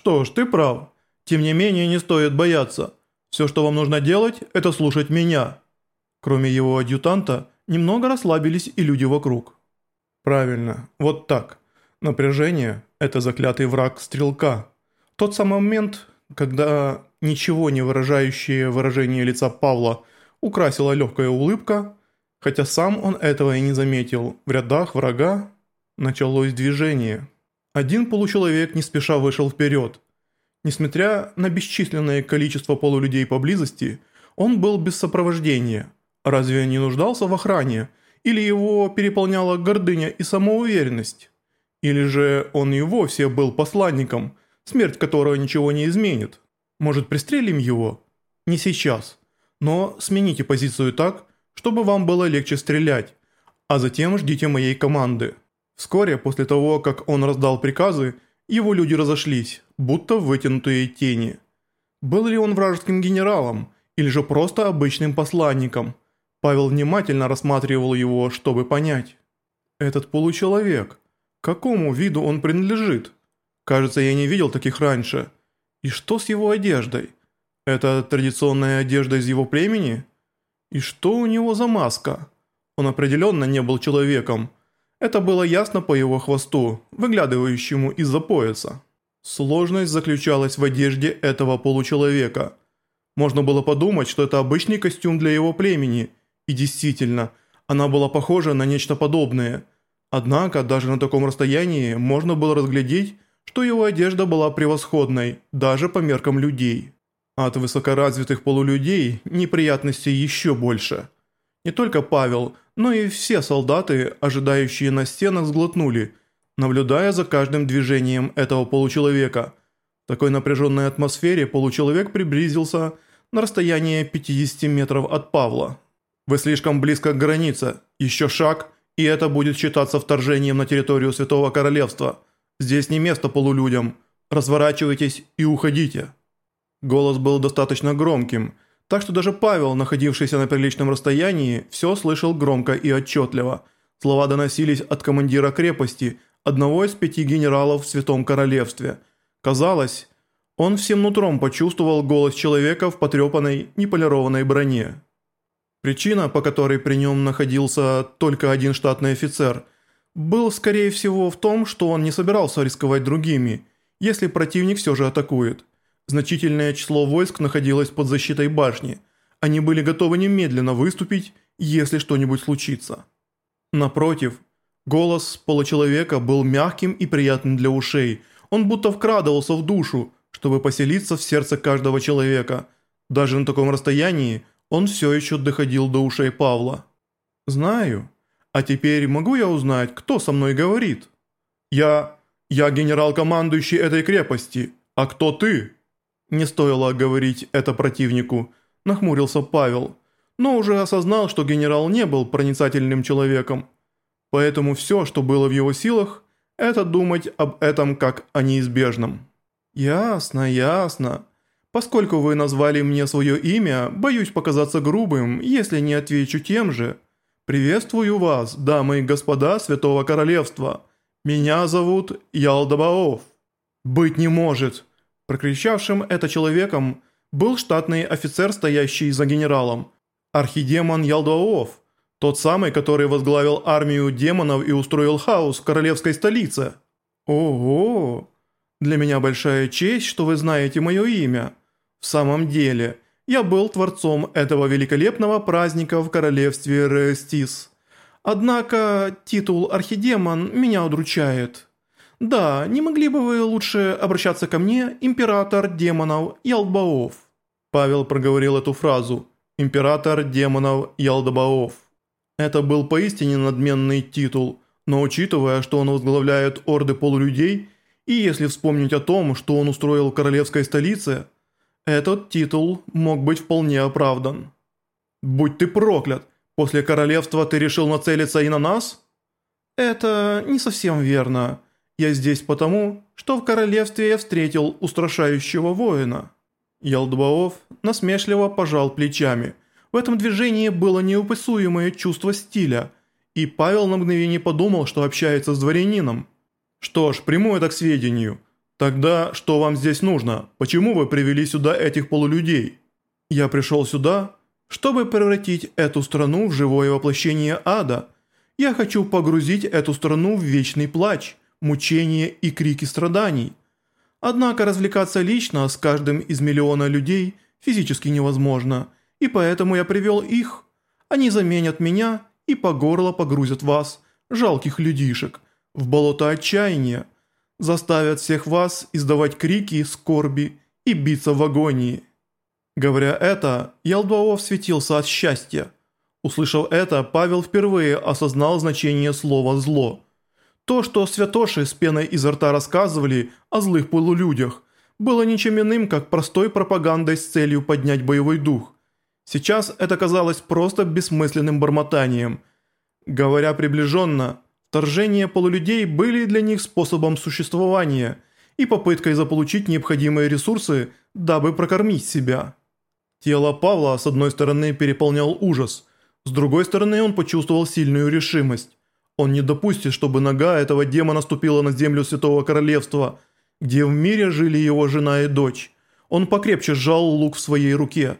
Что ж, ты прав. Тем не менее, не стоит бояться. Все, что вам нужно делать, это слушать меня». Кроме его адъютанта, немного расслабились и люди вокруг. «Правильно, вот так. Напряжение – это заклятый враг стрелка. Тот самый момент, когда ничего не выражающее выражение лица Павла украсила легкая улыбка, хотя сам он этого и не заметил, в рядах врага началось движение. Один получеловек не спеша вышел вперед. Несмотря на бесчисленное количество полулюдей поблизости, он был без сопровождения. Разве не нуждался в охране? Или его переполняла гордыня и самоуверенность? Или же он и вовсе был посланником, смерть которого ничего не изменит? Может, пристрелим его? Не сейчас. Но смените позицию так, чтобы вам было легче стрелять, а затем ждите моей команды. Вскоре после того, как он раздал приказы, его люди разошлись, будто вытянутые тени. Был ли он вражеским генералом, или же просто обычным посланником? Павел внимательно рассматривал его, чтобы понять. Этот получеловек, какому виду он принадлежит? Кажется, я не видел таких раньше. И что с его одеждой? Это традиционная одежда из его племени? И что у него за маска? Он определенно не был человеком. Это было ясно по его хвосту, выглядывающему из-за пояса. Сложность заключалась в одежде этого получеловека. Можно было подумать, что это обычный костюм для его племени, и действительно, она была похожа на нечто подобное. Однако, даже на таком расстоянии можно было разглядеть, что его одежда была превосходной, даже по меркам людей. От высокоразвитых полулюдей неприятностей еще больше. Не только Павел, но и все солдаты, ожидающие на стенах, сглотнули, наблюдая за каждым движением этого получеловека. В такой напряженной атмосфере получеловек приблизился на расстояние 50 метров от Павла. «Вы слишком близко к границе. Еще шаг, и это будет считаться вторжением на территорию Святого Королевства. Здесь не место полулюдям. Разворачивайтесь и уходите». Голос был достаточно громким, так что даже Павел, находившийся на приличном расстоянии, все слышал громко и отчетливо. Слова доносились от командира крепости, одного из пяти генералов в Святом Королевстве. Казалось, он всем нутром почувствовал голос человека в потрепанной, неполированной броне. Причина, по которой при нем находился только один штатный офицер, был скорее всего в том, что он не собирался рисковать другими, если противник все же атакует. Значительное число войск находилось под защитой башни. Они были готовы немедленно выступить, если что-нибудь случится. Напротив, голос получеловека был мягким и приятным для ушей. Он будто вкрадывался в душу, чтобы поселиться в сердце каждого человека. Даже на таком расстоянии он все еще доходил до ушей Павла. «Знаю. А теперь могу я узнать, кто со мной говорит?» «Я... я генерал-командующий этой крепости. А кто ты?» Не стоило говорить это противнику, нахмурился Павел, но уже осознал, что генерал не был проницательным человеком. Поэтому все, что было в его силах, это думать об этом как о неизбежном. «Ясно, ясно. Поскольку вы назвали мне свое имя, боюсь показаться грубым, если не отвечу тем же. Приветствую вас, дамы и господа Святого Королевства. Меня зовут Ялдабаов». «Быть не может», Прокричавшим это человеком был штатный офицер, стоящий за генералом. Архидемон Ялдуаов, тот самый, который возглавил армию демонов и устроил хаос в королевской столице. Ого! Для меня большая честь, что вы знаете мое имя. В самом деле, я был творцом этого великолепного праздника в королевстве Рестис. Однако титул Архидемон меня удручает. «Да, не могли бы вы лучше обращаться ко мне, император демонов Ялдбаов?» Павел проговорил эту фразу «Император демонов Ялдбаов». Это был поистине надменный титул, но учитывая, что он возглавляет орды полулюдей, и если вспомнить о том, что он устроил в королевской столице, этот титул мог быть вполне оправдан. «Будь ты проклят! После королевства ты решил нацелиться и на нас?» «Это не совсем верно». Я здесь потому, что в королевстве я встретил устрашающего воина». Ялдбаов насмешливо пожал плечами. В этом движении было неупасуемое чувство стиля, и Павел на мгновение подумал, что общается с дворянином. «Что ж, приму это к сведению. «Тогда что вам здесь нужно? Почему вы привели сюда этих полулюдей?» «Я пришел сюда, чтобы превратить эту страну в живое воплощение ада. Я хочу погрузить эту страну в вечный плач, мучения и крики страданий. Однако развлекаться лично с каждым из миллиона людей физически невозможно, и поэтому я привел их. Они заменят меня и по горло погрузят вас, жалких людишек, в болото отчаяния заставят всех вас издавать крики скорби и биться в агонии». Говоря это, Ялдуаов светился от счастья. Услышав это, Павел впервые осознал значение слова «зло». То, что святоши с пеной изо рта рассказывали о злых полулюдях, было ничем иным, как простой пропагандой с целью поднять боевой дух. Сейчас это казалось просто бессмысленным бормотанием. Говоря приближенно – Вторжения полулюдей были для них способом существования и попыткой заполучить необходимые ресурсы, дабы прокормить себя. Тело Павла с одной стороны переполнял ужас, с другой стороны он почувствовал сильную решимость. Он не допустит, чтобы нога этого демона ступила на землю Святого Королевства, где в мире жили его жена и дочь. Он покрепче сжал лук в своей руке.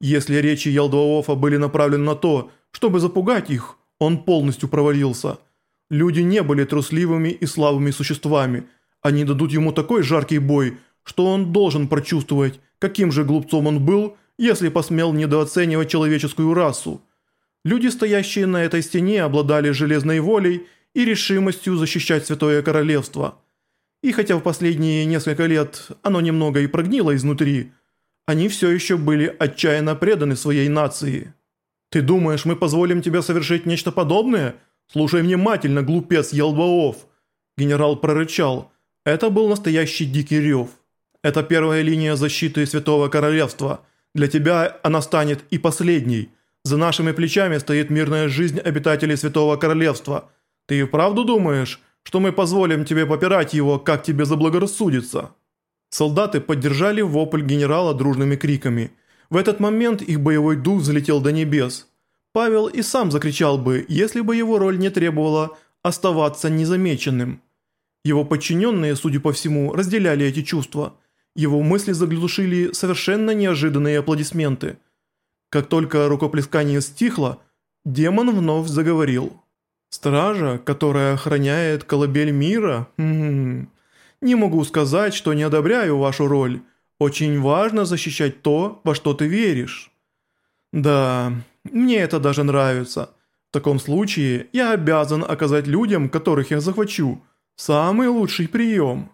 Если речи Ялдваофа были направлены на то, чтобы запугать их, он полностью провалился – Люди не были трусливыми и слабыми существами. Они дадут ему такой жаркий бой, что он должен прочувствовать, каким же глупцом он был, если посмел недооценивать человеческую расу. Люди, стоящие на этой стене, обладали железной волей и решимостью защищать Святое Королевство. И хотя в последние несколько лет оно немного и прогнило изнутри, они все еще были отчаянно преданы своей нации. «Ты думаешь, мы позволим тебе совершить нечто подобное?» «Слушай внимательно, глупец Елбаов!» Генерал прорычал. Это был настоящий дикий рев. «Это первая линия защиты Святого Королевства. Для тебя она станет и последней. За нашими плечами стоит мирная жизнь обитателей Святого Королевства. Ты и правду думаешь, что мы позволим тебе попирать его, как тебе заблагорассудится?» Солдаты поддержали вопль генерала дружными криками. В этот момент их боевой дух взлетел до небес. Павел и сам закричал бы, если бы его роль не требовала оставаться незамеченным. Его подчиненные, судя по всему, разделяли эти чувства. Его мысли заглушили совершенно неожиданные аплодисменты. Как только рукоплескание стихло, демон вновь заговорил. «Стража, которая охраняет колыбель мира? М -м -м. Не могу сказать, что не одобряю вашу роль. Очень важно защищать то, во что ты веришь». «Да, мне это даже нравится. В таком случае я обязан оказать людям, которых я захвачу, самый лучший прием».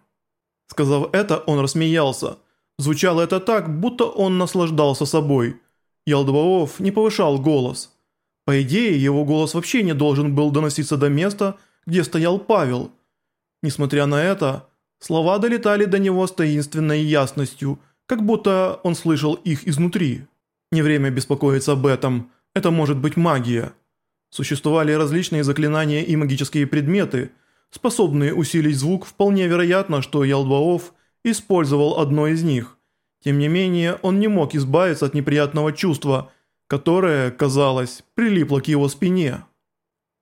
Сказав это, он рассмеялся. Звучало это так, будто он наслаждался собой. Ялдваов не повышал голос. По идее, его голос вообще не должен был доноситься до места, где стоял Павел. Несмотря на это, слова долетали до него с таинственной ясностью, как будто он слышал их изнутри. Не время беспокоиться об этом. Это может быть магия. Существовали различные заклинания и магические предметы, способные усилить звук. Вполне вероятно, что Ялдваов использовал одно из них. Тем не менее, он не мог избавиться от неприятного чувства, которое, казалось, прилипло к его спине.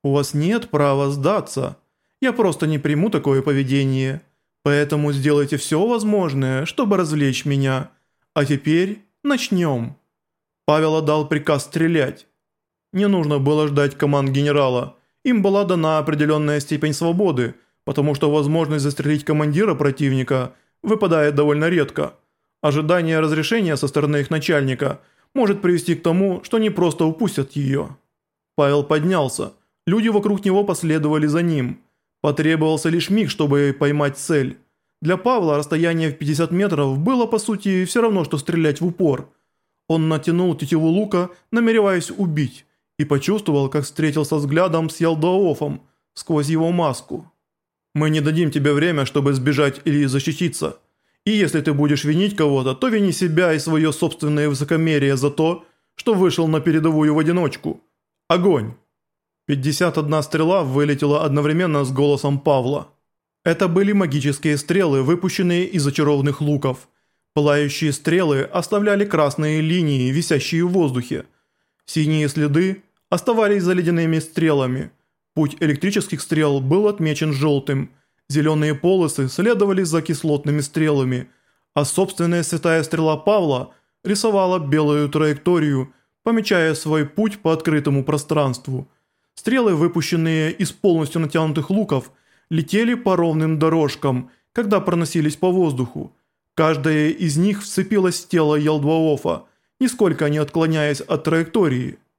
«У вас нет права сдаться. Я просто не приму такое поведение. Поэтому сделайте все возможное, чтобы развлечь меня. А теперь начнем». Павел отдал приказ стрелять. Не нужно было ждать команд генерала. Им была дана определенная степень свободы, потому что возможность застрелить командира противника выпадает довольно редко. Ожидание разрешения со стороны их начальника может привести к тому, что они просто упустят ее. Павел поднялся. Люди вокруг него последовали за ним. Потребовался лишь миг, чтобы поймать цель. Для Павла расстояние в 50 метров было по сути все равно, что стрелять в упор – он натянул тетиву лука, намереваясь убить, и почувствовал, как встретился взглядом с Ялдоофом сквозь его маску. «Мы не дадим тебе время, чтобы сбежать или защититься. И если ты будешь винить кого-то, то вини себя и свое собственное высокомерие за то, что вышел на передовую в одиночку. Огонь!» 51 стрела вылетела одновременно с голосом Павла. Это были магические стрелы, выпущенные из зачарованных луков – Пылающие стрелы оставляли красные линии, висящие в воздухе. Синие следы оставались за ледяными стрелами. Путь электрических стрел был отмечен желтым. Зеленые полосы следовали за кислотными стрелами, а собственная святая стрела Павла рисовала белую траекторию, помечая свой путь по открытому пространству. Стрелы, выпущенные из полностью натянутых луков, летели по ровным дорожкам, когда проносились по воздуху. Каждая из них вцепилась в тело Елдваофа, нисколько не отклоняясь от траектории –